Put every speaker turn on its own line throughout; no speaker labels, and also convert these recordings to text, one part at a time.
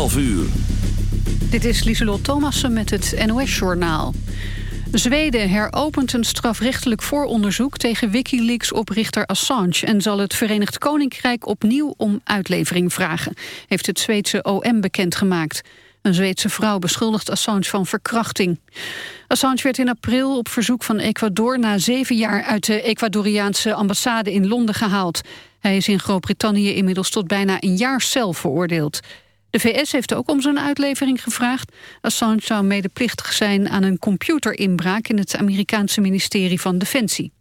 12 uur.
Dit is Lieselot Thomassen met het NOS-journaal. Zweden heropent een strafrechtelijk vooronderzoek tegen Wikileaks-oprichter Assange... en zal het Verenigd Koninkrijk opnieuw om uitlevering vragen... heeft het Zweedse OM bekendgemaakt. Een Zweedse vrouw beschuldigt Assange van verkrachting. Assange werd in april op verzoek van Ecuador... na zeven jaar uit de Ecuadoriaanse ambassade in Londen gehaald. Hij is in Groot-Brittannië inmiddels tot bijna een jaar cel veroordeeld. De VS heeft ook om zijn uitlevering gevraagd. Assange zou medeplichtig zijn aan een computerinbraak... in het Amerikaanse ministerie van Defensie.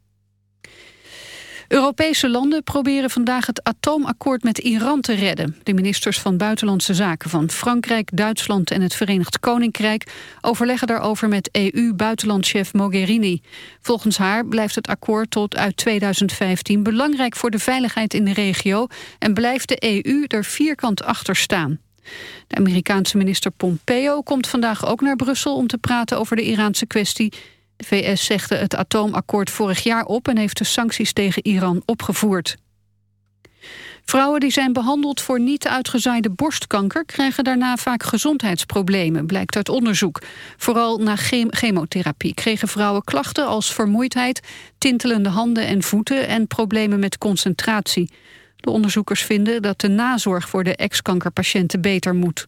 Europese landen proberen vandaag het atoomakkoord met Iran te redden. De ministers van Buitenlandse Zaken van Frankrijk, Duitsland en het Verenigd Koninkrijk overleggen daarover met EU-buitenlandchef Mogherini. Volgens haar blijft het akkoord tot uit 2015 belangrijk voor de veiligheid in de regio en blijft de EU er vierkant achter staan. De Amerikaanse minister Pompeo komt vandaag ook naar Brussel om te praten over de Iraanse kwestie. De VS zegde het atoomakkoord vorig jaar op en heeft de sancties tegen Iran opgevoerd. Vrouwen die zijn behandeld voor niet uitgezaaide borstkanker... krijgen daarna vaak gezondheidsproblemen, blijkt uit onderzoek. Vooral na chemotherapie kregen vrouwen klachten als vermoeidheid... tintelende handen en voeten en problemen met concentratie. De onderzoekers vinden dat de nazorg voor de ex-kankerpatiënten beter moet.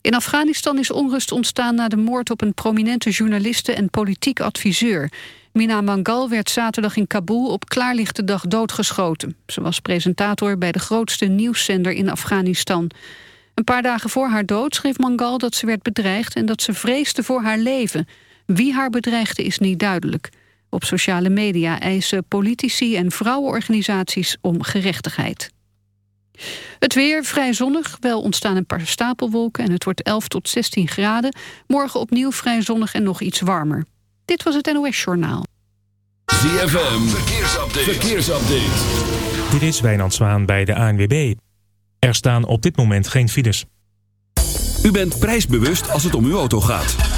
In Afghanistan is onrust ontstaan na de moord op een prominente journaliste en politiek adviseur. Mina Mangal werd zaterdag in Kabul op klaarlichte dag doodgeschoten. Ze was presentator bij de grootste nieuwszender in Afghanistan. Een paar dagen voor haar dood schreef Mangal dat ze werd bedreigd... en dat ze vreesde voor haar leven. Wie haar bedreigde is niet duidelijk. Op sociale media eisen politici en vrouwenorganisaties om gerechtigheid. Het weer vrij zonnig, wel ontstaan een paar stapelwolken... en het wordt 11 tot 16 graden. Morgen opnieuw vrij zonnig en nog iets warmer. Dit was het NOS Journaal.
ZFM, verkeersupdate. verkeersupdate.
Dit is Wijnand Zwaan bij de ANWB. Er staan op dit moment geen files.
U bent prijsbewust als het om uw auto gaat.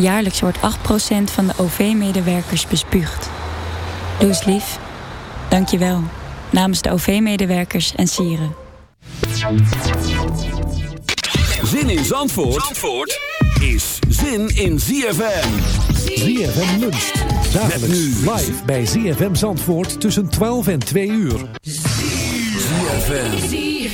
Jaarlijks wordt 8% van de OV-medewerkers bespuugd. Doe eens lief. Dank je wel. Namens de OV-medewerkers en sieren.
Zin in Zandvoort, Zandvoort is zin in ZFM.
ZFM luncht. Dagelijks
nu.
live bij ZFM Zandvoort tussen 12 en 2 uur.
ZFM.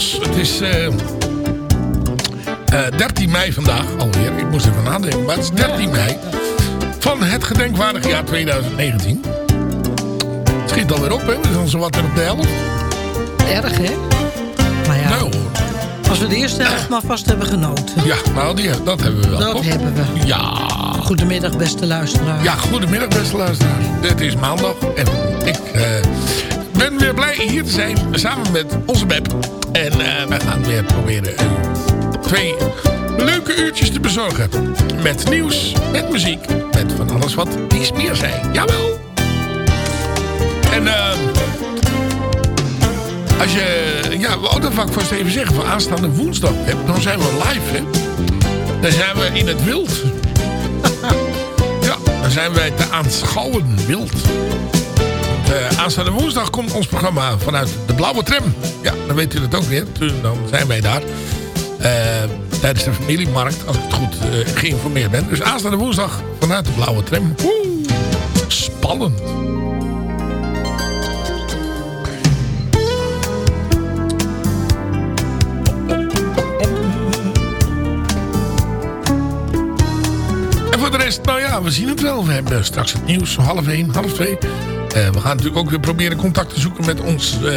Het is eh, eh, 13 mei vandaag alweer. Ik moest even nadenken, maar het is 13 mei. Van het gedenkwaardige jaar 2019. Het schiet alweer op, hè? We zijn zo wat weer op de helft.
Erg, hè? Maar ja,
Nou,
als we de eerste helft maar vast hebben genoten.
ja, nou, die, dat hebben we wel.
Dat
toch?
hebben we.
Ja.
Goedemiddag, beste luisteraar.
Ja, goedemiddag beste luisteraars. Het is maandag en ik eh, ben weer blij hier te zijn samen met onze Beb. En eh we gaan weer proberen twee leuke uurtjes te bezorgen. Met nieuws, met muziek, met van alles wat iets meer zijn. Jawel! En eh, als je, ja, oh, dat wil ik vast even zeggen. Van aanstaande woensdag, dan zijn we live, hè. Dan zijn we in het wild. Ja, dan zijn wij te aanschouwen wild. Eh, aanstaande woensdag komt ons programma vanuit de Blauwe Tram. Ja, dan weet u dat ook weer. Dan zijn wij daar. Eh, tijdens de familiemarkt, als ik het goed eh, geïnformeerd ben. Dus aanstaande woensdag vanuit de Blauwe Tram. Woe, spannend. En voor de rest, nou ja, we zien het wel. We hebben straks het nieuws, half één, half twee. Eh, we gaan natuurlijk ook weer proberen contact te zoeken met ons eh,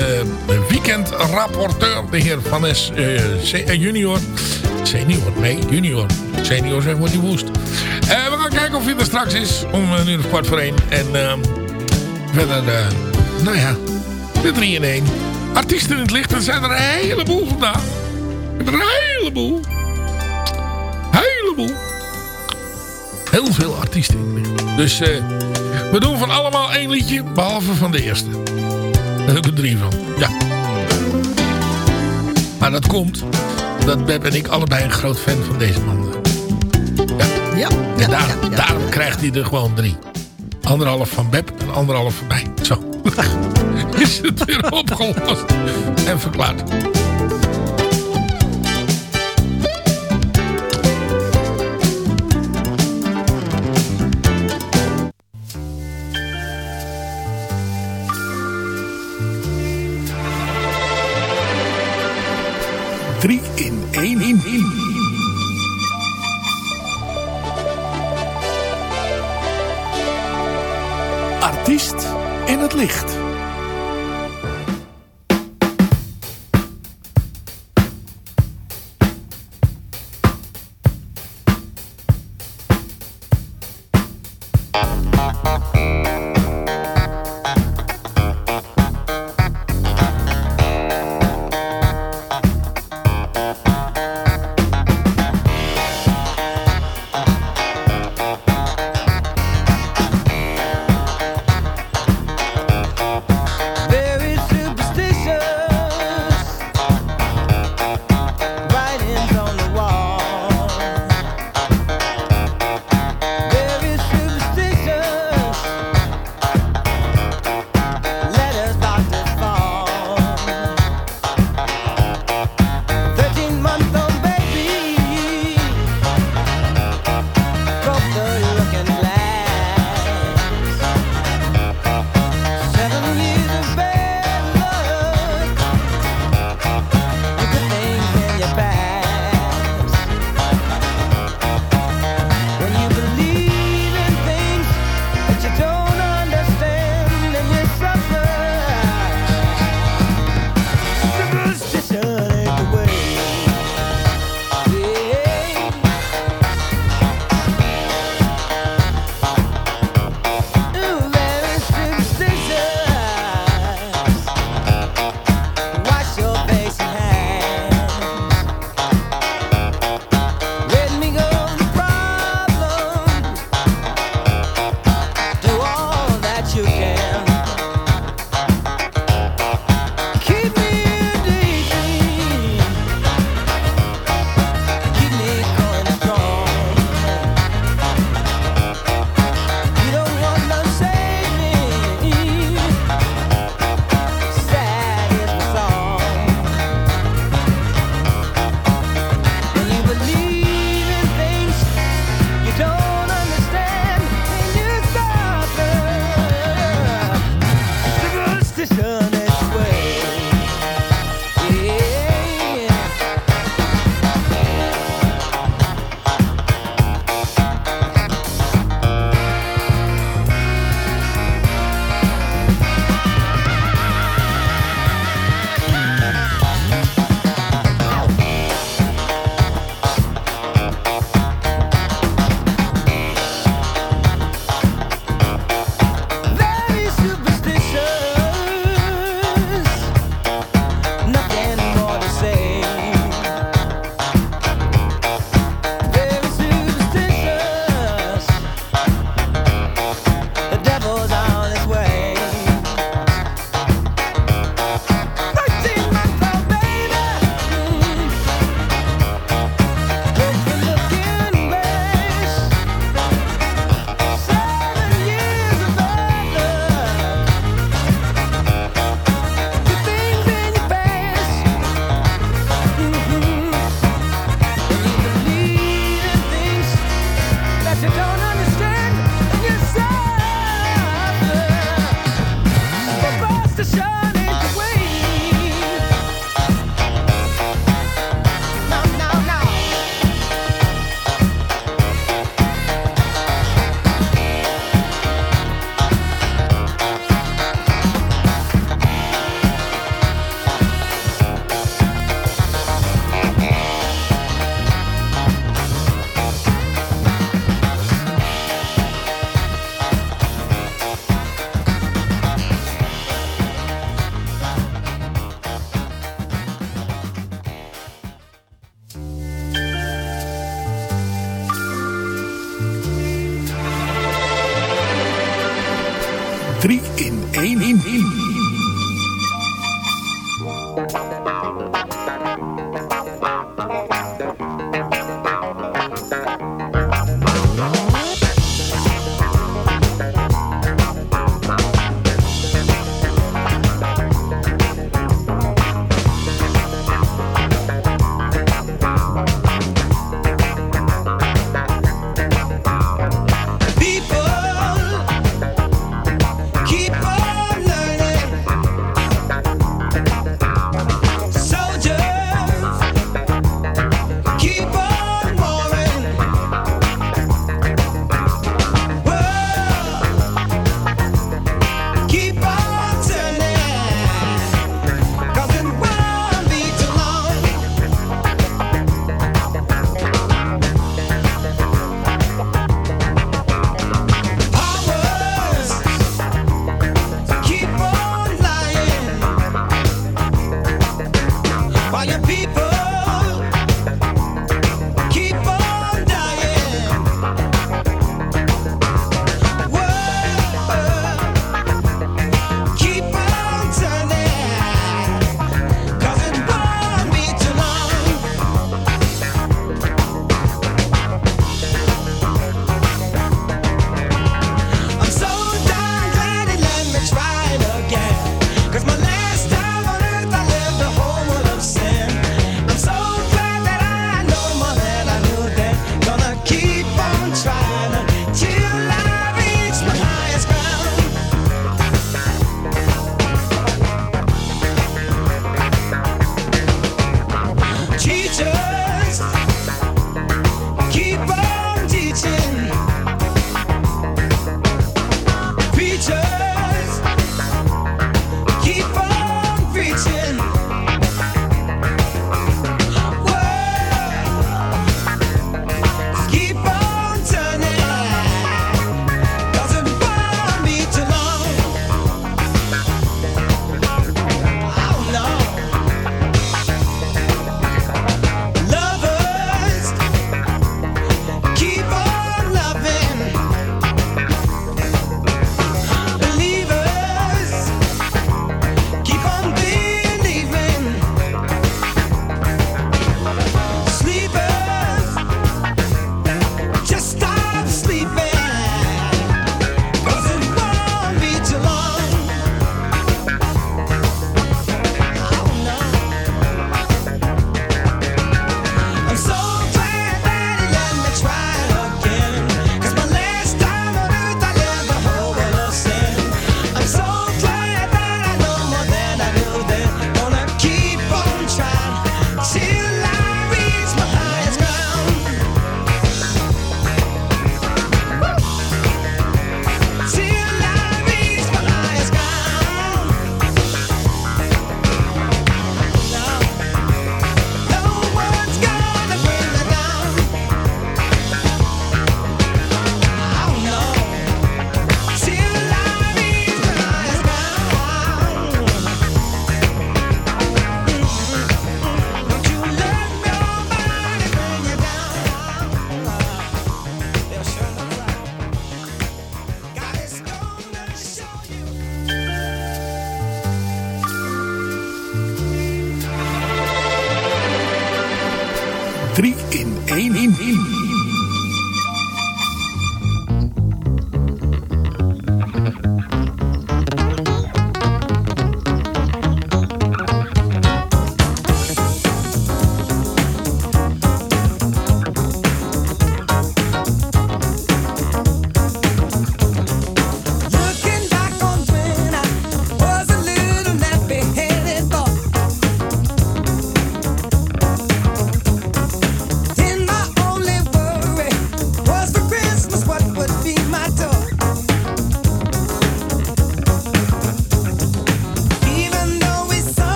weekendrapporteur, de heer Van S. eh, junior. Senior, nee, junior. Senior zeg maar die woest. We gaan kijken of hij er straks is, om een uur of kwart voor één. En ehm, verder, nou ja, de drie in één. Artiesten in het licht, er zijn er een heleboel vandaag. Een heleboel. Heleboel. Heel veel artiesten in het licht. Dus we doen van allemaal één liedje, behalve van de eerste. Daar heb ik er drie van, ja. Maar dat komt, dat Beb en ik allebei een groot fan van deze man zijn. Ja.
Ja,
En daar, daarom krijgt hij er gewoon drie. Anderhalf van Beb en anderhalf van mij. Zo. Is het weer opgelost en verklaard. Drie in één in één. Artiest in het licht.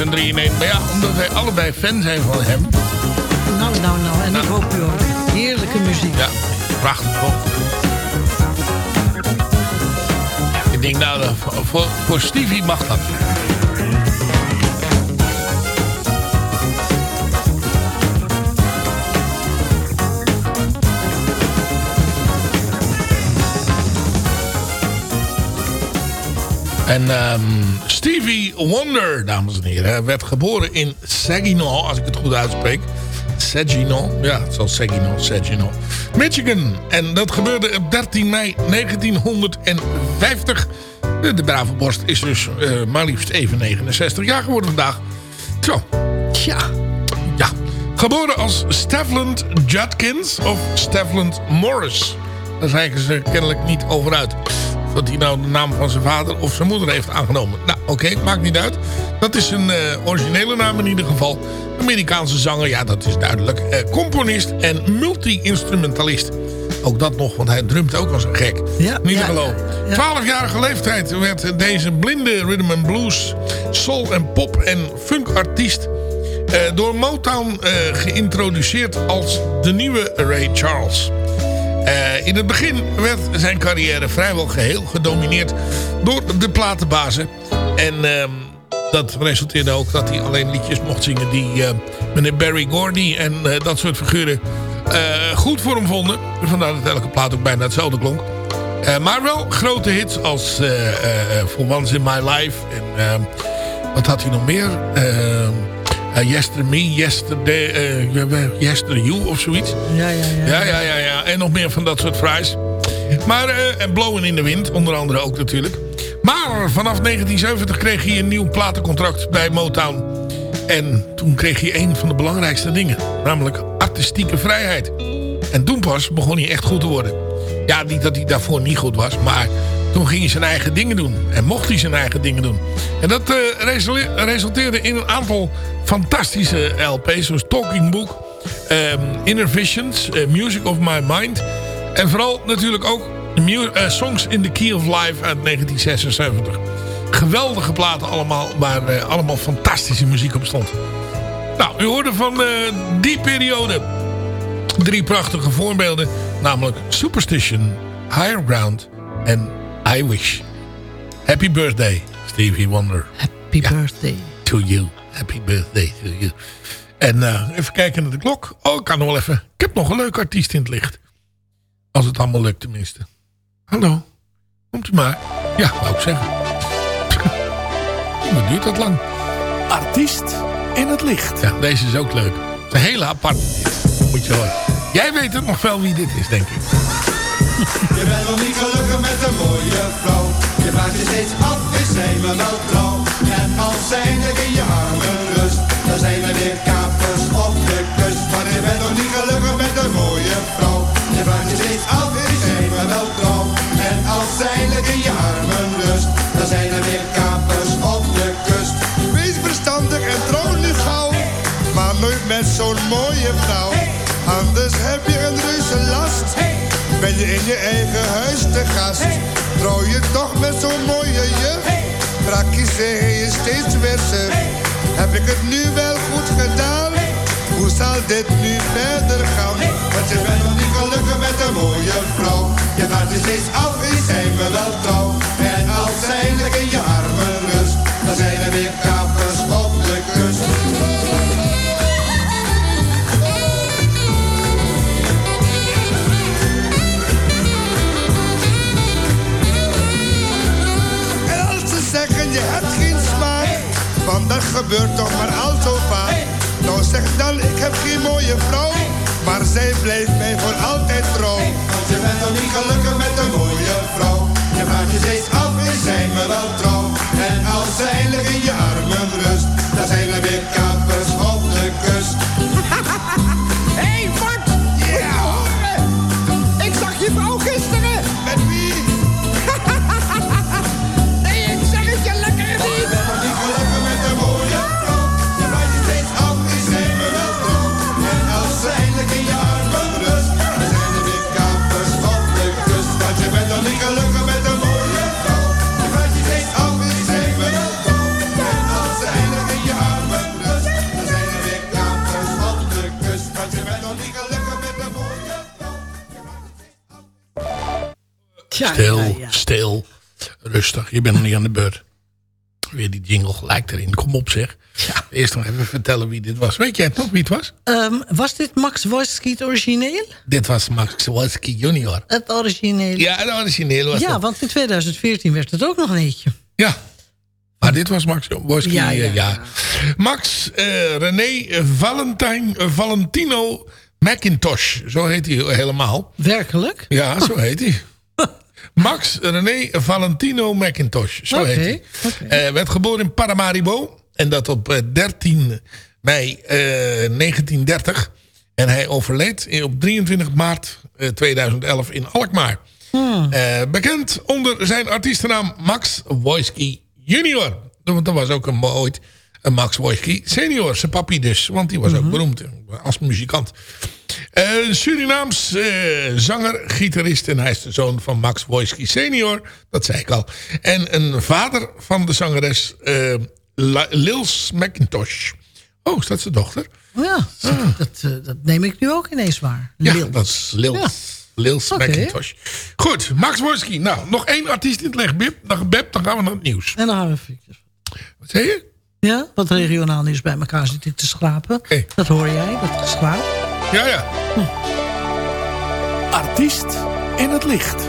Een 3 in 1. Maar ja, omdat wij allebei fan zijn van hem.
Nou, nou, nou. En ik hoop u ook. Heerlijke muziek.
Ja, prachtig toch? Ik denk nou, voor, voor Stevie mag dat. En ehm, Stevie Wonder, dames en heren, werd geboren in Saginaw, als ik het goed uitspreek. Saginaw, ja, het zal Saginaw, Saginaw. Michigan. En dat gebeurde op 13 mei 1950. De, de brave borst is dus eh, maar liefst even 69 jaar geworden vandaag. Zo. Ja. Ja. Geboren als Stevland Judkins of Stevland Morris. Daar zijn ze kennelijk niet over uit. Dat hij nou de naam van zijn vader of zijn moeder heeft aangenomen. Nou, oké, maakt niet uit. Dat is een eh, originele naam in ieder geval. Amerikaanse zanger, ja, dat is duidelijk. Eh, componist en multi-instrumentalist. Ook dat nog, want hij drumt ook als een gek.
Ja,
Niet te geloven.
ja.
12-jarige leeftijd werd deze blinde rhythm and blues, soul en pop en funk artiest eh, door Motown geïntroduceerd als de nieuwe Ray Charles. Eh, in het begin werd zijn carrière vrijwel geheel gedomineerd door de platenbazen. En ehm, dat resulteerde ook dat hij alleen liedjes mocht zingen die eh, meneer Barry Gordy en eh, dat soort figuren goed voor hem vonden. Vandaar dat elke plaat ook bijna hetzelfde klonk. Maar wel grote hits als For Once in My Life en ehm, wat had hij nog meer? Yester Me, Yesterday, eh, Yester You of zoiets.
Ja, ja, ja.
Ja, ja, ja, ja. En nog meer van dat soort fries. Maar, eh, en Blowen in de Wind, onder andere ook natuurlijk. Maar vanaf 1970 kreeg hij een nieuw platencontract bij Motown. En toen kreeg hij een van de belangrijkste dingen. Namelijk artistieke vrijheid. En toen pas begon hij echt goed te worden. Ja, niet dat hij daarvoor niet goed was, maar toen ging hij zijn eigen dingen doen. En mocht hij zijn eigen dingen doen. En dat eh, resulteerde in een aantal fantastische LP's. Zoals Talking Book, ehm, Inner Visions, eh, Music of My Mind. En vooral natuurlijk ook eh, Songs in the Key of Life uit 1976. Geweldige platen allemaal, waar allemaal fantastische muziek op stond. Nou, u hoorde van die periode drie prachtige voorbeelden. Namelijk Superstition, Higher Ground en I Wish. Happy birthday, Stevie Wonder.
Happy birthday.
To you. Happy birthday to you. En eh, even kijken naar de klok. Oh, ik kan nog wel even. Ik heb nog een leuke artiest in het licht. Als het allemaal lukt tenminste. Hallo. Komt u maar. Ja, wou ik zeggen. Wat duurt dat lang?
Artiest in het licht.
Ja, deze is ook leuk. Het is een hele aparte. Moet je horen. Jij weet het nog wel wie dit is, denk ik.
Je bent nog niet gelukkig met een mooie vrouw. Je vraagt je steeds af, is zij me wel trouw? En als zij er in je armen rust, dan zijn er weer kapers op de kust. Maar je bent nog niet gelukkig met een mooie vrouw. Je vraagt je steeds af, is zij me wel trouw? En als zij er in je armen rust, dan zijn er weer kapers op de kust. Wees verstandig en trouw nu gauw, maar nooit met zo'n mooie vrouw. Anders heb je een reuze last. Ben je in je eigen huis te gast? Trouw je toch met zo'n mooie juf? Praktisch zeg je steeds weer. Heb ik het nu wel goed gedaan? Hoe zal dit nu verder gaan? Want je bent nog niet gelukkig met een mooie vrouw. Je gaat je steeds af, is zij me wel trouw? En als zij lekker in je armen rust, dan zijn er weer kapers zeggen je hebt geen smaak, want dat gebeurt toch maar al zo vaak. Nou zeg dan, ik heb geen mooie vrouw, maar zij blijft mij voor altijd trouw. Want je bent toch niet gelukkig met een mooie vrouw. Je vraagt je steeds af, is zij me wel trouw? En als zij in je armen rust, dan zijn er weer kapers
Ja,
stil,
ja, ja.
stil, rustig. Je bent nog niet aan de beurt. Weer die jingle gelijk erin. Kom op zeg. Eerst nog even vertellen wie dit was. Weet jij nog wie het was?
Ehm, was dit Max Wojcicki het origineel?
Dit was Max Wojcicki junior.
Het origineel.
Ja, het origineel was
Ja,
dat.
want in 2014 werd het ook nog een eentje.
Ja. Maar dit was Max Wojcicki.
Ja,
Ja,
ja.
Max eh, René Valentijn, eh, Valentino McIntosh. Zo heet hij helemaal.
Werkelijk?
Ja, zo heet hij. Max René Valentino McIntosh. Zo heet hij. Eh, werd geboren in Paramaribo. En dat op eh, 13 mei eh, 1930. En hij overleed op 23 maart eh, 2011 in Alkmaar.
Hmm.
Eh, bekend onder zijn artiestennaam Max Wojcicki junior. Want er was ook een, ooit een Max Wojcicki senior. Zijn papi dus. Want die was
Mhm.
ook beroemd als muzikant. Eh, Surinaams eh, zanger, gitarist en hij is de zoon van Max Wojcicki senior. Dat zei ik al. En een vader van de zangeres eh, Lils McIntosh. Oh, is dat zijn dochter?
Ja, dat, eh, dat neem ik nu ook ineens waar.
Ja, dat is Lils.
Ja.
Lils. McIntosh. Goed, Max Wojcicki. Nou, nog één artiest in het leg, Bib. Dan, Beb, dan gaan we naar het nieuws.
En dan gaan we eventjes.
Wat zei je?
Ja, wat regionaal nieuws bij elkaar zit te schrapen. Dat hoor jij, dat geschraap.
Ja, ja.
Artiest in het licht.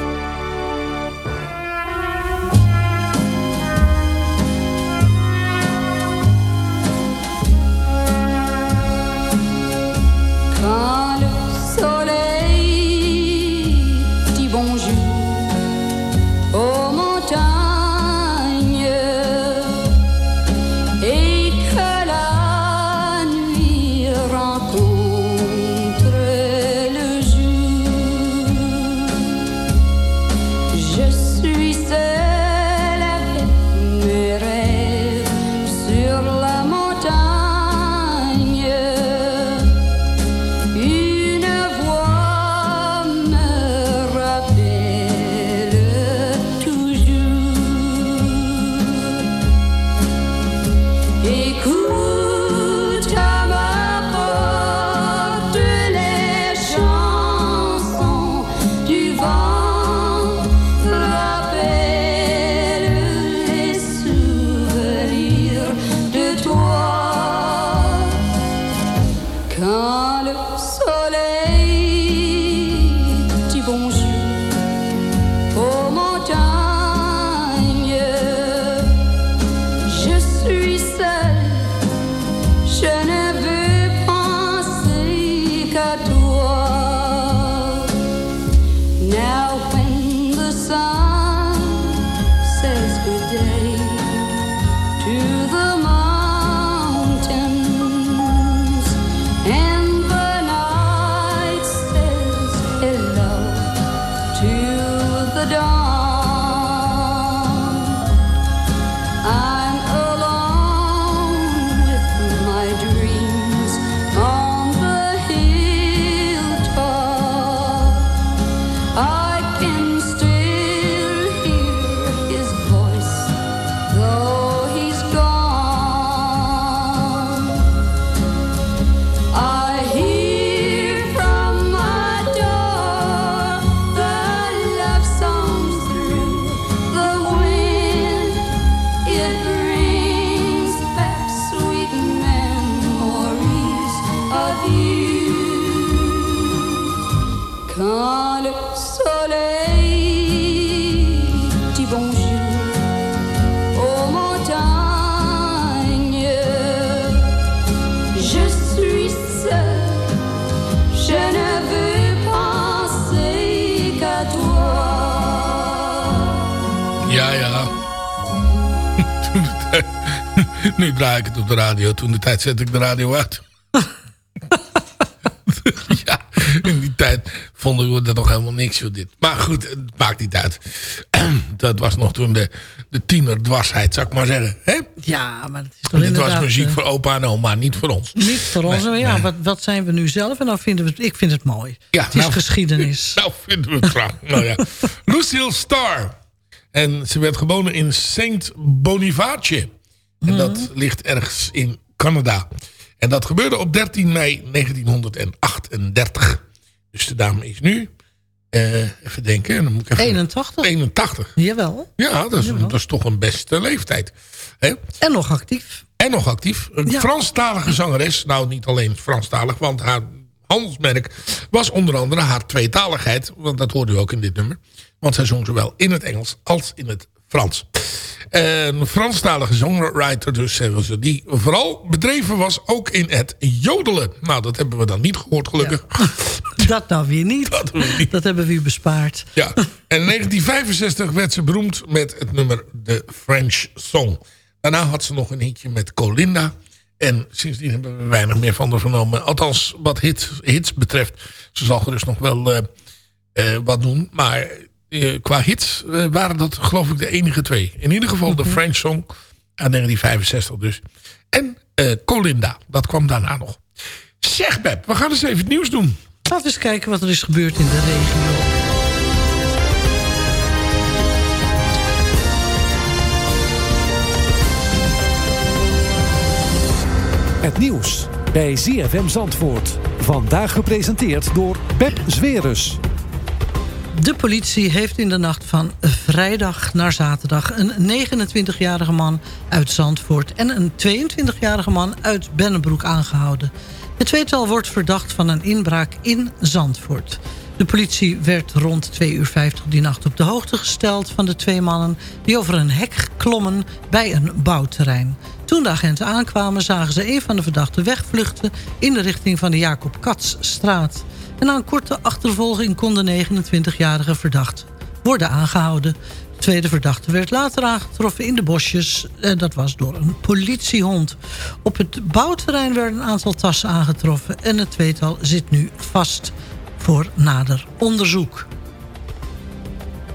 Op de radio. Toen de tijd zet ik de radio uit. ja, in die tijd vonden we dat nog helemaal niks, joh, dit. Maar goed, het maakt niet uit. dat was nog toen de, de tienerdwarsheid, zou ik maar zeggen. Hè?
Ja, maar het is toch
Dit was muziek
eh,
voor opa en oma, niet voor ons.
Niet voor ons,
Nee,
maar ja,
nee.
wat, wat zijn we nu zelf? En dan vinden we het, ik vind het mooi.
Ja,
het is
nou-
geschiedenis.
Nou vinden we het graag. nou ja. Lucille Starr. En ze werd geboren in Saint Boniface. En dat ligt ergens in Canada. En dat gebeurde op 13 mei 1938. Dus de dame is nu Eh, even denken. Dan moet ik even...
81?
81.
Jawel.
Ja, dat is, dat is toch een beste leeftijd. Hè?
En nog actief.
En nog actief. Een
Ja.
Franstalige zangeres. Nou, niet alleen Franstalig, want haar handelsmerk was onder andere haar tweetaligheid. Want dat hoorde u ook in dit nummer. Want zij zong zowel in het Engels als in het Frans. Een Franstalige songwriter dus, zeggen ze. Die vooral bedreven was ook in het jodelen. Nou, dat hebben we dan niet gehoord gelukkig.
Dat nou weer niet. Dat, hebben we u bespaard.
Ja. En in 1965 werd ze beroemd met het nummer The French Song. Daarna had ze nog een hitje met Colinda. En sindsdien hebben we weinig meer van haar vernomen. Althans, wat hits, hits betreft. Ze zal gerust nog wel eh, eh, wat doen. Maar eh, qua hits eh, waren dat geloof ik de enige twee. In ieder geval de French Song uit 1965 dus. En eh, Colinda, dat kwam daarna nog. Zeg Beb, we gaan eens even het nieuws doen.
Laten we eens kijken wat er is gebeurd in de regio.
Het nieuws bij ZFM Zandvoort. Vandaag gepresenteerd door Pep Zwerus.
De politie heeft in de nacht van vrijdag naar zaterdag... een 29-jarige man uit Zandvoort... en een 22-jarige man uit Bennebroek aangehouden. Het tweetal wordt verdacht van een inbraak in Zandvoort. De politie werd rond 2 uur 50 die nacht op de hoogte gesteld... van de twee mannen die over een hek klommen bij een bouwterrein. Toen de agenten aankwamen zagen ze een van de verdachten wegvluchten... in de richting van de Jacob Katsstraat. En na een korte achtervolging kon de 29-jarige verdacht worden aangehouden. De tweede verdachte werd later aangetroffen in de bosjes. En dat was door een politiehond. Op het bouwterrein werden een aantal tassen aangetroffen... en het tweetal zit nu vast voor nader onderzoek.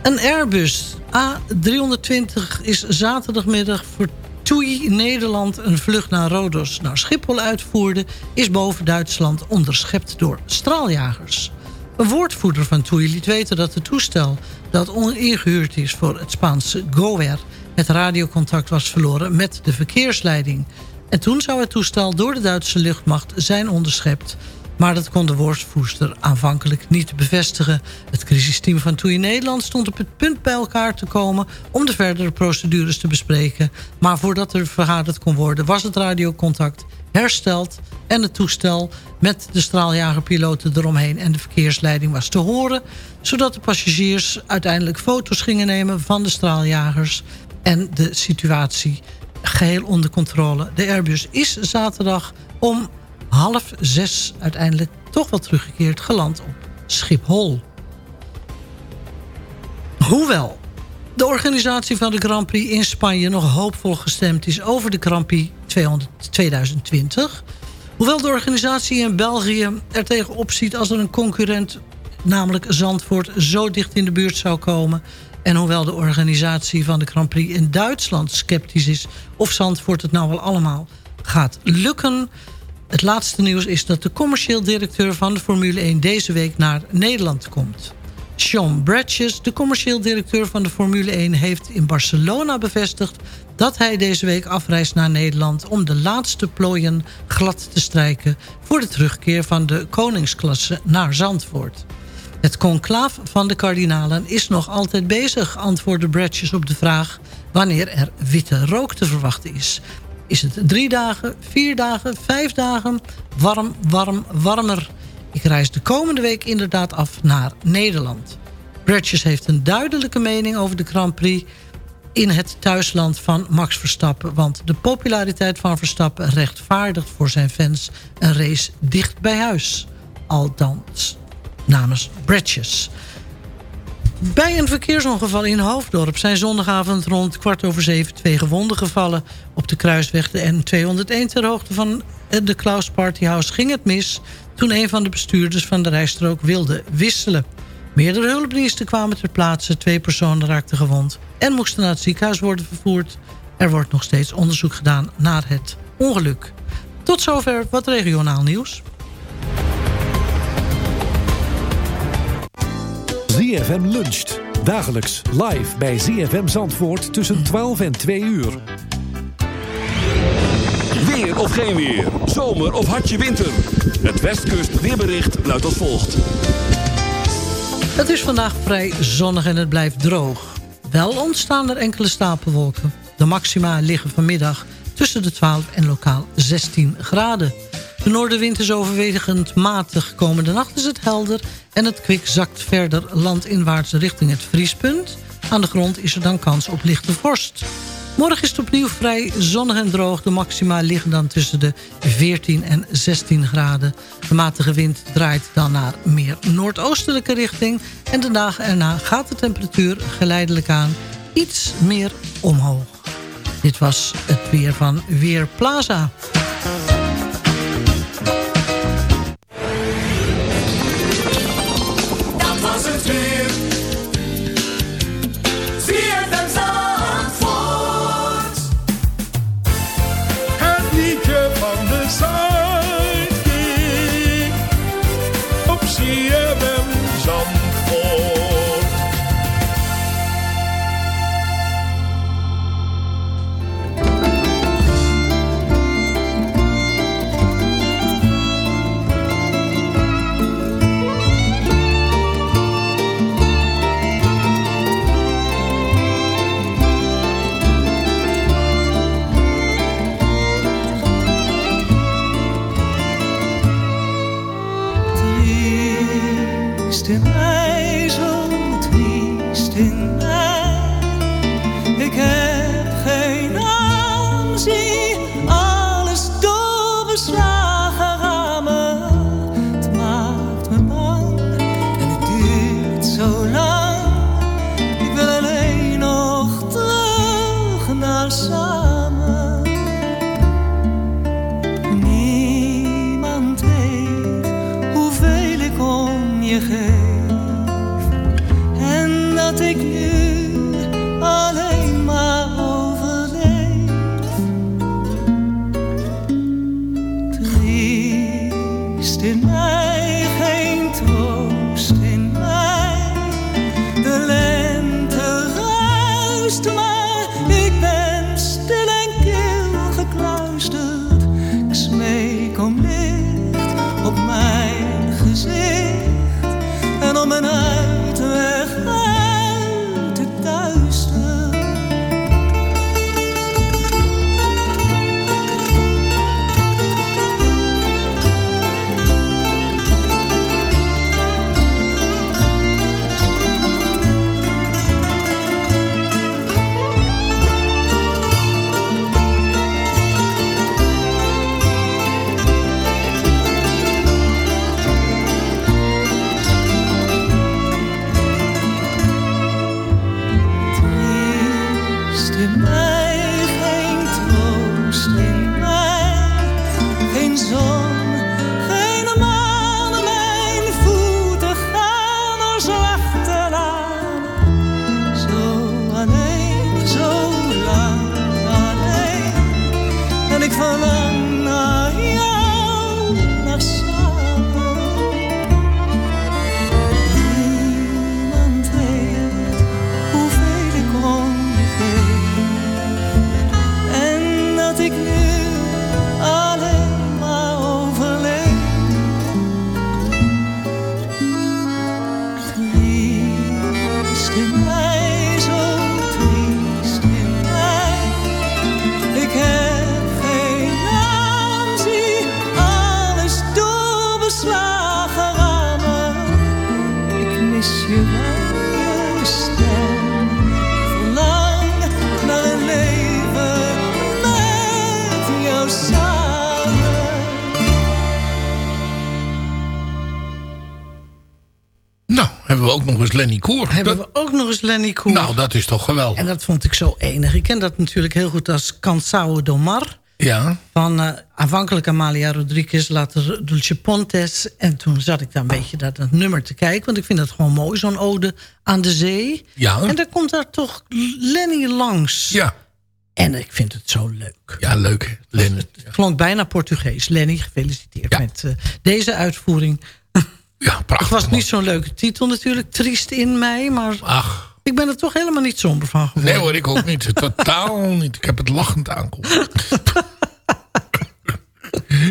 Een Airbus A320 is zaterdagmiddag voor TUI Nederland een vlucht naar Rodos naar Schiphol uitvoerde... is boven Duitsland onderschept door straaljagers. Een woordvoerder van TUI liet weten dat het toestel dat ingehuurd is voor het Spaanse GoAir... het radiocontact was verloren met de verkeersleiding. En toen zou het toestel door de Duitse luchtmacht zijn onderschept... Maar dat kon de woordvoerster aanvankelijk niet bevestigen. Het crisisteam van TUI Nederland stond op het punt bij elkaar te komen... om de verdere procedures te bespreken. Maar voordat er vergaderd kon worden... was het radiocontact hersteld... en het toestel met de straaljagerpiloten eromheen... en de verkeersleiding was te horen... zodat de passagiers uiteindelijk foto's gingen nemen van de straaljagers... en de situatie geheel onder controle. De Airbus is zaterdag om half zes uiteindelijk toch wel teruggekeerd geland op Schiphol. Hoewel de organisatie van de Grand Prix in Spanje nog hoopvol gestemd is over de Grand Prix 200 2020. Hoewel de organisatie in België er tegenop ziet als er een concurrent, namelijk Zandvoort, zo dicht in de buurt zou komen. En hoewel de organisatie van de Grand Prix in Duitsland sceptisch is of Zandvoort het nou wel allemaal gaat lukken. Het laatste nieuws is dat de commercieel directeur van de Formule 1 deze week naar Nederland komt. Sean Bratches, de commercieel directeur van de Formule 1... heeft in Barcelona bevestigd dat hij deze week afreist naar Nederland... om de laatste plooien glad te strijken... voor de terugkeer van de koningsklasse naar Zandvoort. Het conclaaf van de kardinalen is nog altijd bezig... antwoordde Bratches op de vraag wanneer er witte rook te verwachten is. Is het drie dagen, vier dagen, vijf dagen? Warm, warm, warmer. Ik reis de komende week inderdaad af naar Nederland. Bratches heeft een duidelijke mening over de Grand Prix... in het thuisland van Max Verstappen. Want de populariteit van Verstappen rechtvaardigt voor zijn fans... een race dicht bij huis. Althans, namens Bratches. Bij een verkeersongeval in Hoofddorp zijn zondagavond rond kwart over zeven twee gewonden gevallen. Op de kruisweg de N201 ter hoogte van de Klaus Partyhouse ging het mis... toen een van de bestuurders van de rijstrook wilde wisselen. Meerdere hulpdiensten kwamen ter plaatse, twee personen raakten gewond... en moesten naar het ziekenhuis worden vervoerd. Er wordt nog steeds onderzoek gedaan naar het ongeluk. Tot zover wat regionaal nieuws.
ZFM luncht. Dagelijks live bij ZFM Zandvoort tussen 12 en 2 uur.
Weer of geen weer. Zomer of hartje winter. Het Westkust weerbericht luidt als volgt.
Het is vandaag vrij zonnig en het blijft droog. Wel ontstaan er enkele stapelwolken. De maxima liggen vanmiddag tussen de 12 en lokaal 16 graden. De noordenwind is overwegend matig. Komende nacht is het helder en het kwik zakt verder landinwaarts richting het vriespunt. Aan de grond is er dan kans op lichte vorst. Morgen is het opnieuw vrij zonnig en droog. De maxima liggen dan tussen de 14 en 16 graden. De matige wind draait dan naar meer noordoostelijke richting. En de dagen erna gaat de temperatuur geleidelijk aan iets meer omhoog. Dit was het weer van Weerplaza.
Dat
Lenny Koer.
Hebben we ook nog eens Lenny Koer.
Nou, dat is toch geweldig.
En dat vond ik zo enig. Ik ken dat natuurlijk heel goed als Cansao do Mar.
Ja.
Van eh, aanvankelijk Amalia Rodriguez, later Dulce Pontes. En toen zat ik daar een beetje naar dat nummer te kijken. Want ik vind dat gewoon mooi, zo'n ode aan de zee.
Ja.
En dan komt daar toch Lenny langs.
Ja.
En ik vind het zo leuk.
Ja, leuk Lenny.
Het klonk bijna Portugees. Lenny, gefeliciteerd met eh, deze uitvoering.
Ja, prachtig.
Het was niet zo'n leuke titel natuurlijk. Triest in mij, maar...
Ach.
Ik ben er toch helemaal niet somber van geworden.
Nee hoor, ik ook niet. Totaal niet. Ik heb het lachend aangehoord.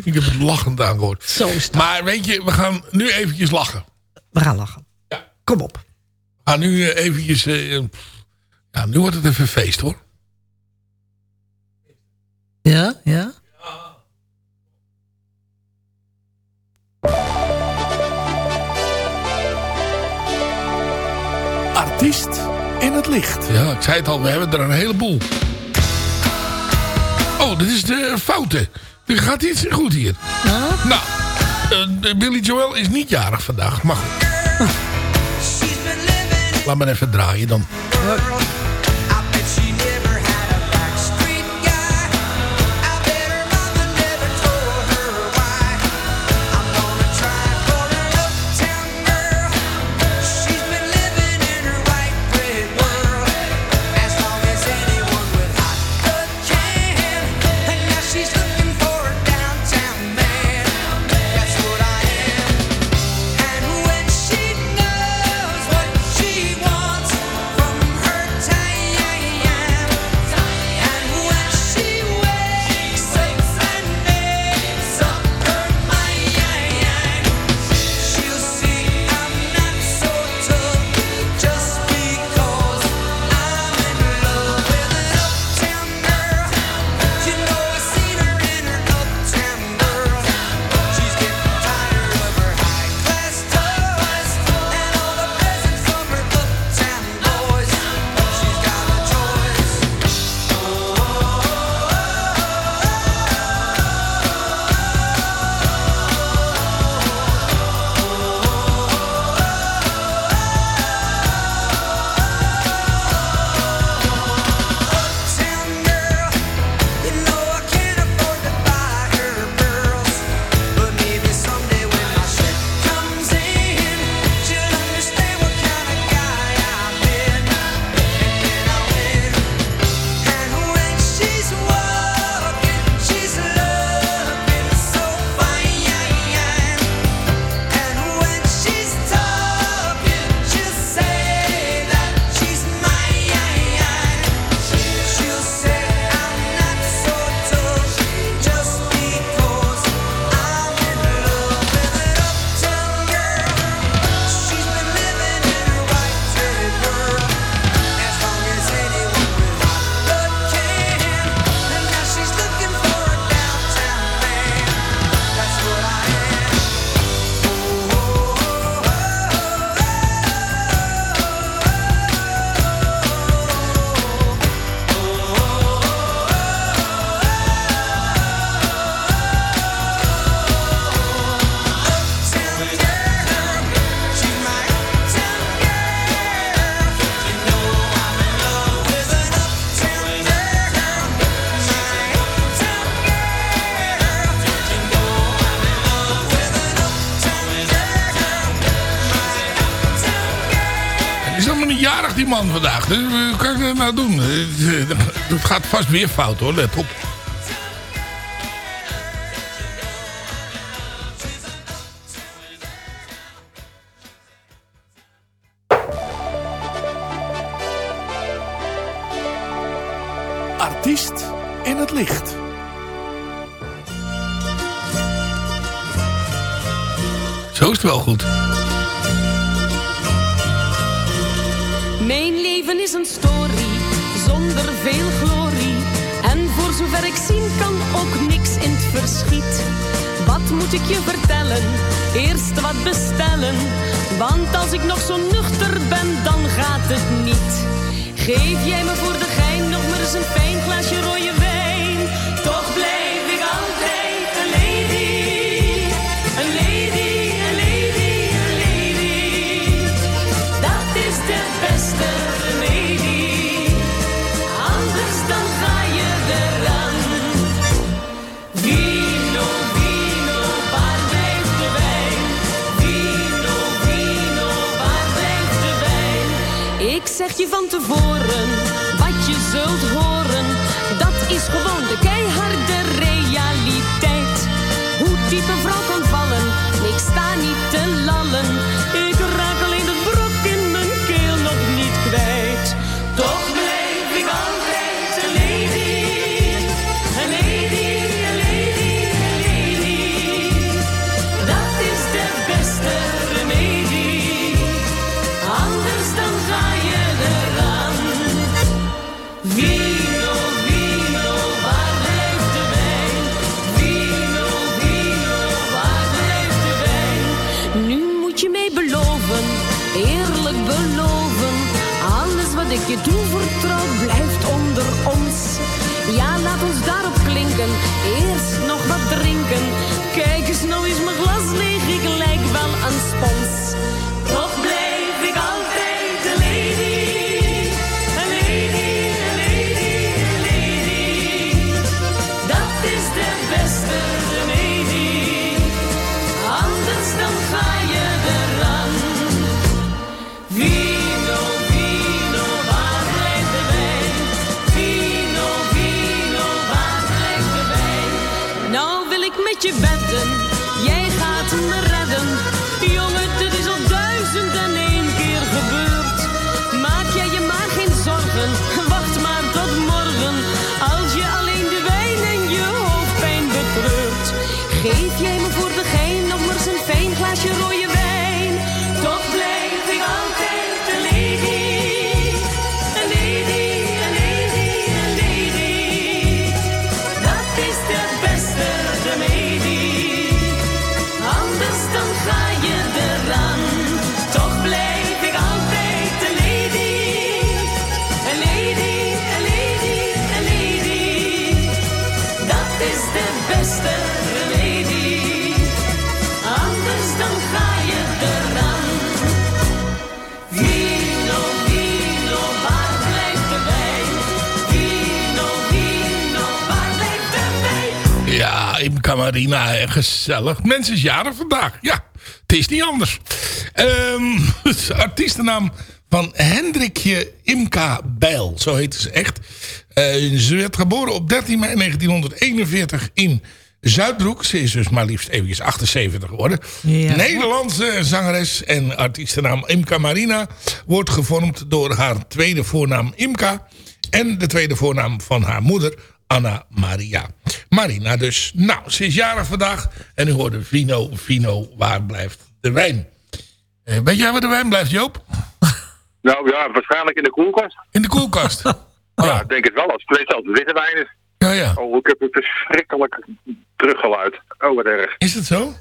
ik heb het lachend aangehoord.
Zo is het.
Maar weet je, we gaan nu eventjes lachen.
We gaan lachen. kom op.
We gaan nu eh, eventjes... eh, ja, nu wordt het even feest hoor.
Ja, ja.
Artiest in het licht. Ja, ik zei het al, we hebben er een heleboel. Oh, dit is de foute. Er gaat iets goed hier. Nou, eh, Billy Joel is niet jarig vandaag, maar goed. Laat maar even draaien dan. Nou doen? Eh, Het gaat vast weer fout hoor, let op.
Artiest in het licht.
Zo is het wel goed.
Mijn leven is een story En voor zover ik zien kan ook niks in het verschiet. Wat moet ik je vertellen? Eerst wat bestellen. Want als ik nog zo nuchter ben, dan gaat het niet. Geef jij me voor de gein nog maar eens een fijn glaasje rode wijn. Tevoren,
Ja, Imca Marina, eh, gezellig. Mensen is jarig vandaag. Ja, het is niet anders. De artiestennaam van Hendrikje Imca Bijl. Zo heet ze echt. Eh, ze werd geboren op 13 mei 1941 in Zuidbroek. Ze is dus maar liefst eventjes 78 geworden.
Ja.
Nederlandse zangeres en artiestennaam Imca Marina... wordt gevormd door haar tweede voornaam Imca... en de tweede voornaam van haar moeder, Anna Maria. Marina dus. Nou, ze is jarig vandaag. En u hoorde Vino, Vino, waar blijft de wijn? Eh, weet jij waar de wijn blijft, Joop?
Nou ja, waarschijnlijk in de koelkast.
In de koelkast?
Ja, ik denk het wel. Als het weet altijd witte wijn is.
Ja, ja.
Oh, ik heb het verschrikkelijk teruggeluid. Oh, wat erg.
Is het zo?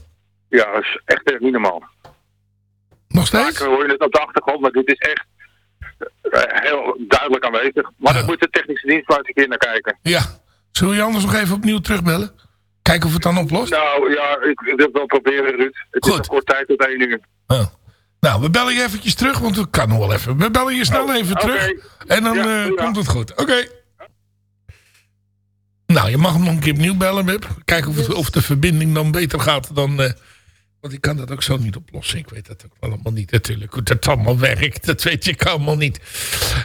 Ja, dat is echt echt niet normaal.
Nog steeds?
Vaak hoor je het op de achtergrond, maar dit is echt eh, heel duidelijk aanwezig. Maar dan moet de technische dienst maar eens een keer naar kijken.
Ja. Zullen we je anders nog even opnieuw terugbellen? Kijken of het dan oplost?
Nou ja, ik, ik wil het wel proberen, Ruud. Het is nog kort tijd tot één uur.
Oh. Nou, we bellen je eventjes terug, want dat kan nog wel even. We bellen je snel even
oké.
terug. En dan
Ja,
eh, komt het goed. Oké. Nou, je mag hem nog een keer opnieuw bellen, Wip. Kijken of, het- of de verbinding dan beter gaat dan... eh, want ik kan dat ook zo niet oplossen. Ik weet dat ook allemaal niet natuurlijk. Hoe dat allemaal werkt, dat weet ik allemaal niet.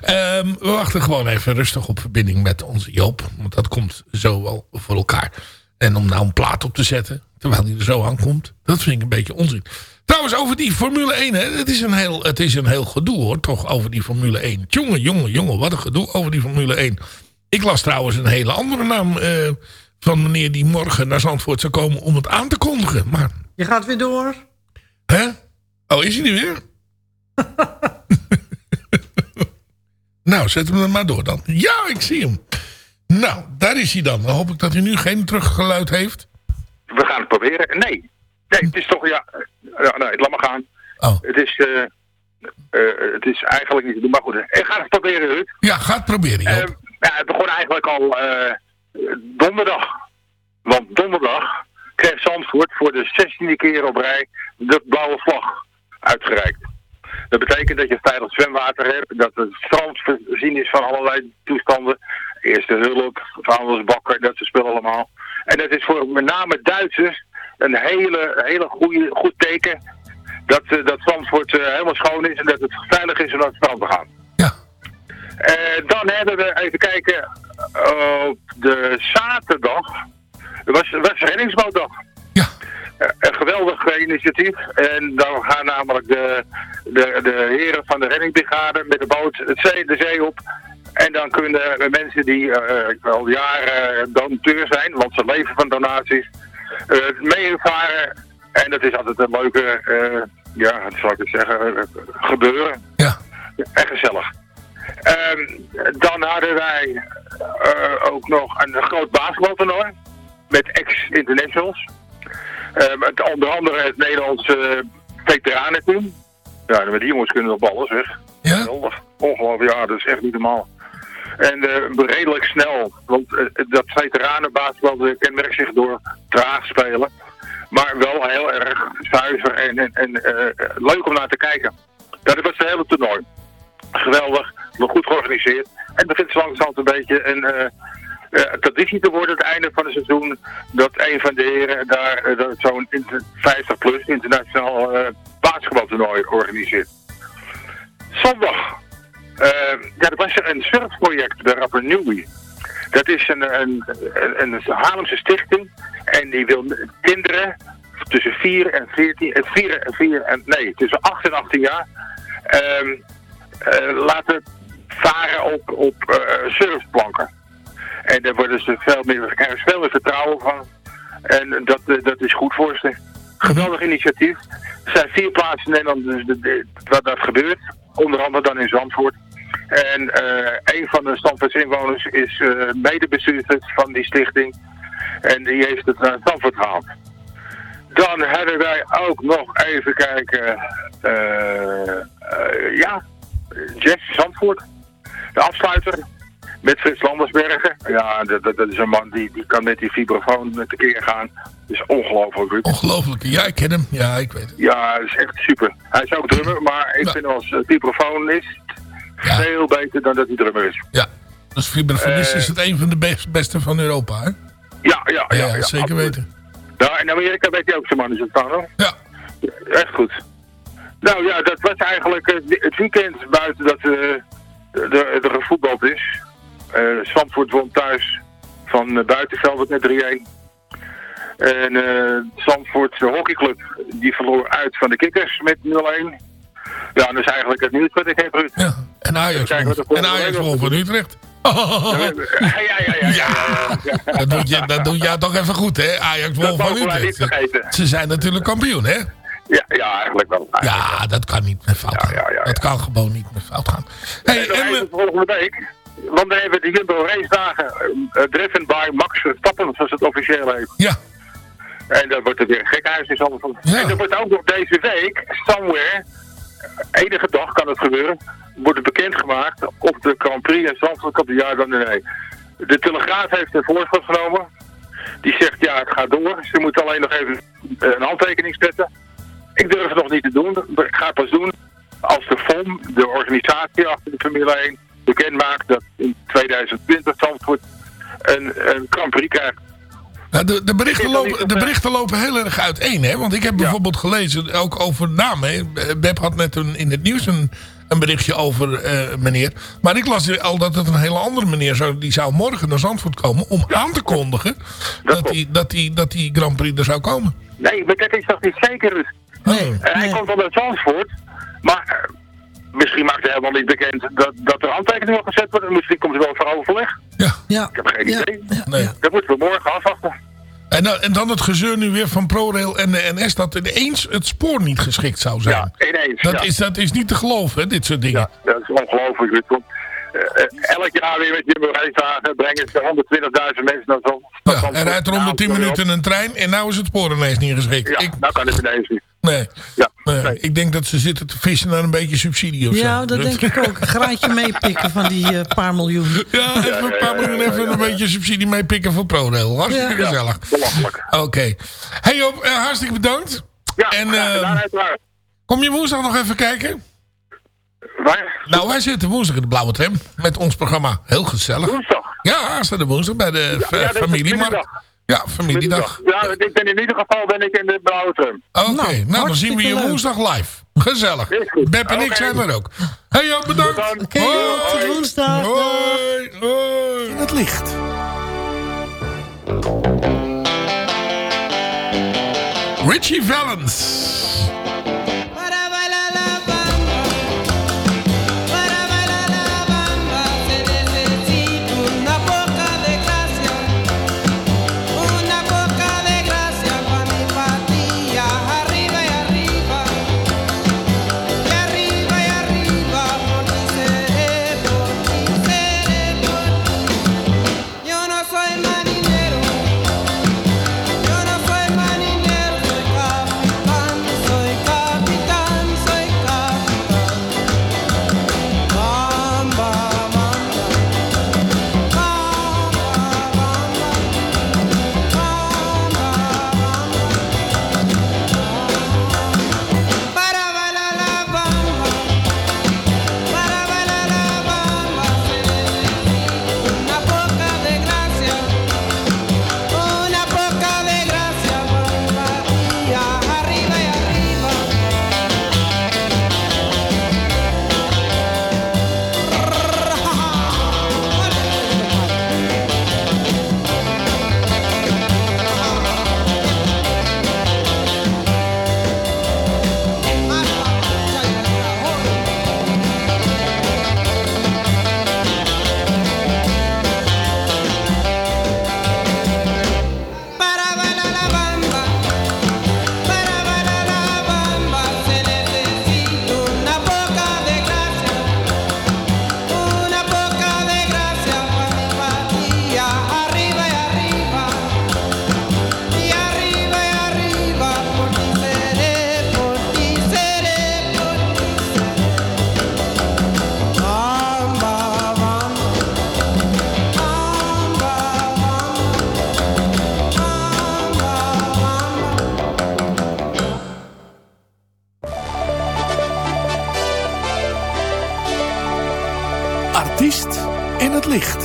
Ehm, we wachten gewoon even rustig op verbinding met onze Joop. Want dat komt zo wel voor elkaar. En om nou een plaat op te zetten, terwijl hij er zo aankomt... dat vind ik een beetje onzin. Trouwens, over die Formule 1, hè, het, is een heel, het is een heel gedoe hoor, toch, over die Formule 1. Jongen, jongen, jongen, wat een gedoe over die Formule 1. Ik las trouwens een hele andere naam eh, van meneer die morgen naar Zandvoort zou komen om het aan te kondigen. Maar,
Je gaat weer door.
hè? Oh, is hij nu weer? nou, zet hem er maar door dan. Ja, ik zie hem. Nou, daar is hij dan. Dan hoop ik dat hij nu geen teruggeluid heeft.
We gaan het proberen. Nee. Nee, het is toch, ja... ja nee, laat maar gaan.
Oh.
Het is... eh, eh, het is eigenlijk niet te doen, maar goed. Ik ga het proberen, Ruud.
Ja, ga het proberen.
Eh, ja, het begon eigenlijk al eh, donderdag. Want donderdag kreeg Zandvoort voor de 16e keer op rij de blauwe vlag uitgereikt. Dat betekent dat je veilig zwemwater hebt, dat het strand voorzien is van allerlei toestanden. Eerste hulp, vaandelsbakken, dat soort spullen allemaal. En dat is voor met name Duitsers een hele, hele goede, goed teken dat, eh, dat Zandvoort eh, helemaal schoon is en dat het veilig is om naar het strand te gaan. Eh, dan hebben we, even kijken, op de zaterdag, het was, was reddingsbootdag.
Ja.
een geweldig eh, initiatief. En dan gaan namelijk de, de, de heren van de reddingbrigade met de boot het zee, de zee op. En dan kunnen mensen die eh, al jaren donateur zijn, want ze leven van donaties, eh meevaren. En dat is altijd een leuke, eh, ja, wat zal ik het zeggen, eh, gebeuren.
Ja.
En gezellig. Ehm, dan hadden wij eh, ook nog een groot basketbaltoernooi met ex-internationals. Ehm, het, onder andere het Nederlandse veteranenteam. Ja, maar die jongens kunnen op alles, zeg.
Ja?
Geweldig. Ongelooflijk, ja, dat is echt niet normaal. En eh, redelijk snel, want eh, dat veteranenbasketbal kenmerkt zich door traag spelen. Maar wel heel erg zuiver en, en, en eh, leuk om naar te kijken. Ja, dat was het hele toernooi. Geweldig, maar goed georganiseerd. En begint zo langzamerhand een beetje een traditie te worden, het einde van het seizoen, dat een van de heren daar eh, zo'n inter- 50 plus internationaal eh basketbaltoernooi organiseert. Zondag. eh, ja, er was een surfproject bij Rapper Newby. Dat is een, een, een, een Haarlemse stichting. En die wil kinderen tussen 4 en 14, en 4 en 4 en, nee, tussen 8 en 18 jaar ehm, eh, laten varen op, op eh, surfplanken. En daar worden ze veel meer, er veel meer vertrouwen van. En dat, eh, dat is goed voor ze. Geweldig initiatief. Er zijn vier plaatsen in Nederland dus de, de- waar dat gebeurt. Onder andere dan in Zandvoort. En eh, een van de inwoners is eh medebestuurder van die stichting. En die heeft het naar Zandvoort gehaald. Dan hebben wij ook nog even kijken. ja, Jazz Zandvoort. De afsluiter. Met Frits Landersbergen. Ja, dat, dat, is een man die, die kan met die vibrafoon tekeer gaan. Dat is ongelooflijk. Ruud.
Ongelooflijk. Ja, ik ken hem. Ja, ik weet het.
Ja, dat is echt super. Hij is ook drummer, maar ik vind als vibrafonist veel beter dan dat hij drummer is.
Ja, dus vibrafonist
Eh,
is het een van de best, beste van Europa, hè?
Ja, ja, ja.
Ja,
ja,
zeker
absoluut.
weten.
Nou, in Amerika weet je ook zo'n man is het staan, hoor.
Ja.
Echt goed. Nou ja, dat was eigenlijk eh, het weekend buiten dat eh, er, er gevoetbald is. Eh Zandvoort won thuis van uh, Buitenveld met 3-1. En eh Zandvoort de hockeyclub, die verloor uit van de Kikkers met 0-1. Ja, dat is eigenlijk het nieuws wat ik heb, Ruud.
Ja, en Ajax en Ajax won van Utrecht.
Ja, ja, ja, ja. ja, ja,
Dat doet, je, dat doet jou toch even goed, hè? Ajax won van Utrecht. Ze zijn natuurlijk kampioen, hè?
Ja, ja, eigenlijk wel.
Ja, dat kan niet meer fout gaan. Dat kan gewoon niet meer fout gaan. Hey,
en
en,
even volgende week. Want dan hebben we de Jumbo race dagen uh, driven by Max Verstappen, zoals het officieel heet.
Ja.
En dat wordt er weer een gekhuis in Zandvoort. En er wordt ook nog deze week, somewhere, enige dag kan het gebeuren, wordt het bekendgemaakt of de Grand Prix in Zandvoort komt ja dan nee. De Telegraaf heeft een voorschot genomen. Die zegt ja, het gaat door. Ze moeten alleen nog even eh, een handtekening zetten. Ik durf het nog niet te doen. Ik ga het pas doen als de FOM, de organisatie achter de Formule 1, bekend maakt dat in 2020 Zandvoort een, een Grand Prix krijgt.
Nou, de, de, berichten lopen, de berichten lopen heel erg uiteen. Hè? Want ik heb bijvoorbeeld gelezen, ook over namen. hè. Beb had net een, in het nieuws een, een berichtje over eh, meneer. Maar ik las al dat het een hele andere meneer zou. Die zou morgen naar Zandvoort komen om aan te kondigen dat die, dat, die, dat die Grand Prix er zou komen.
Nee, maar dat is toch niet zeker? Dus.
Nee.
Eh, hij komt wel naar Zandvoort, maar eh, misschien maakt hij helemaal niet bekend dat, dat er handtekeningen op gezet worden. Misschien komt er wel voor overleg.
Ja.
ja.
Ik heb geen idee.
Nee.
Dat moeten we morgen afwachten.
En dan, en dan het gezeur nu weer van ProRail en de NS dat ineens het spoor niet geschikt zou zijn.
Ja, ineens.
Dat,
ja.
is, dat is niet te geloven, hè, dit soort dingen.
Dat is ongelooflijk. Want, eh, eh, elk jaar weer met Jumbo Reisdagen brengen ze 120.000 mensen naar Zandvoort.
Ja, er rijdt er om de 10 minuten een trein en nou is het spoor ineens niet geschikt.
Ja,
ik,
nou kan het ineens niet.
nee.
Ja,
nee. Ik denk dat ze zitten te vissen naar een beetje subsidie of zo.
Ja, dat denk ik ook. Een graadje meepikken van die eh, paar miljoen.
Ja, even een paar miljoen even een beetje subsidie meepikken voor ProRail. Hartstikke
Ja.
gezellig.
Belachelijk.
Oké. Hey Joop, eh, hartstikke bedankt.
Ja,
en eh,
uiteraard.
kom je woensdag nog even kijken?
Waar?
Nou, wij zitten woensdag in de Blauwe Tram met ons programma. Heel gezellig.
Woensdag?
Ja, aanstaande woensdag bij de
Ja,
fa-
ja, dat is
familiemarkt. Ja, familiedag.
Ja, ik ben in ieder geval ben ik in de blauwe.
Oké, nou, dan zien we je woensdag live. Gezellig. Beb en ik zijn er ook. Hey Joop, bedankt.
Oké, tot woensdag.
Hoi, hoi.
In het licht.
Richie Valens.
licht.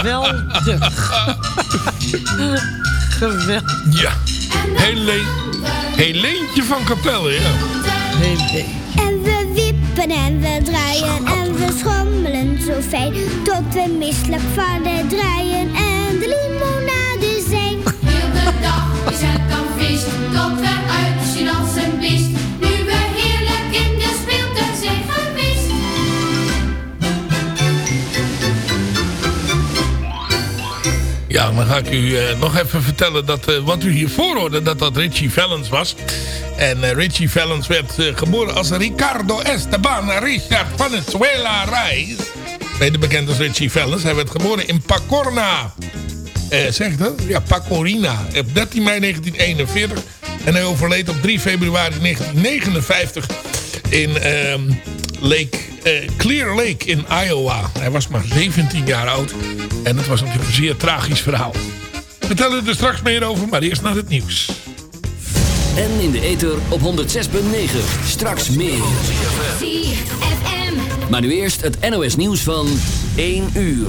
Geweldig. Geweldig.
Ja. Helen... Heleentje van Capelle, ja. Hele.
En we wippen en we draaien en we schommelen zo fijn. Tot we misselijk van het draaien en de limo.
Ja, dan ga ik u eh, nog even vertellen dat eh, wat u hier hoorde, dat dat Richie Valens was. En eh, Richie Valens werd geboren als Ricardo Esteban Richard Venezuela Reis. mede bekend als Richie Valens. Hij werd geboren in Pacorna. zeg dat? Ja, Pacorina. Op 13 mei 1941. En hij overleed op 3 februari 1959 in ehm, Lake, Clear Lake in Iowa. Hij was maar 17 jaar oud. En het was natuurlijk een zeer tragisch verhaal. We vertellen er straks meer over, maar eerst naar het nieuws.
En in de ether op 106.9. Straks meer. Maar nu eerst het NOS nieuws van 1 uur.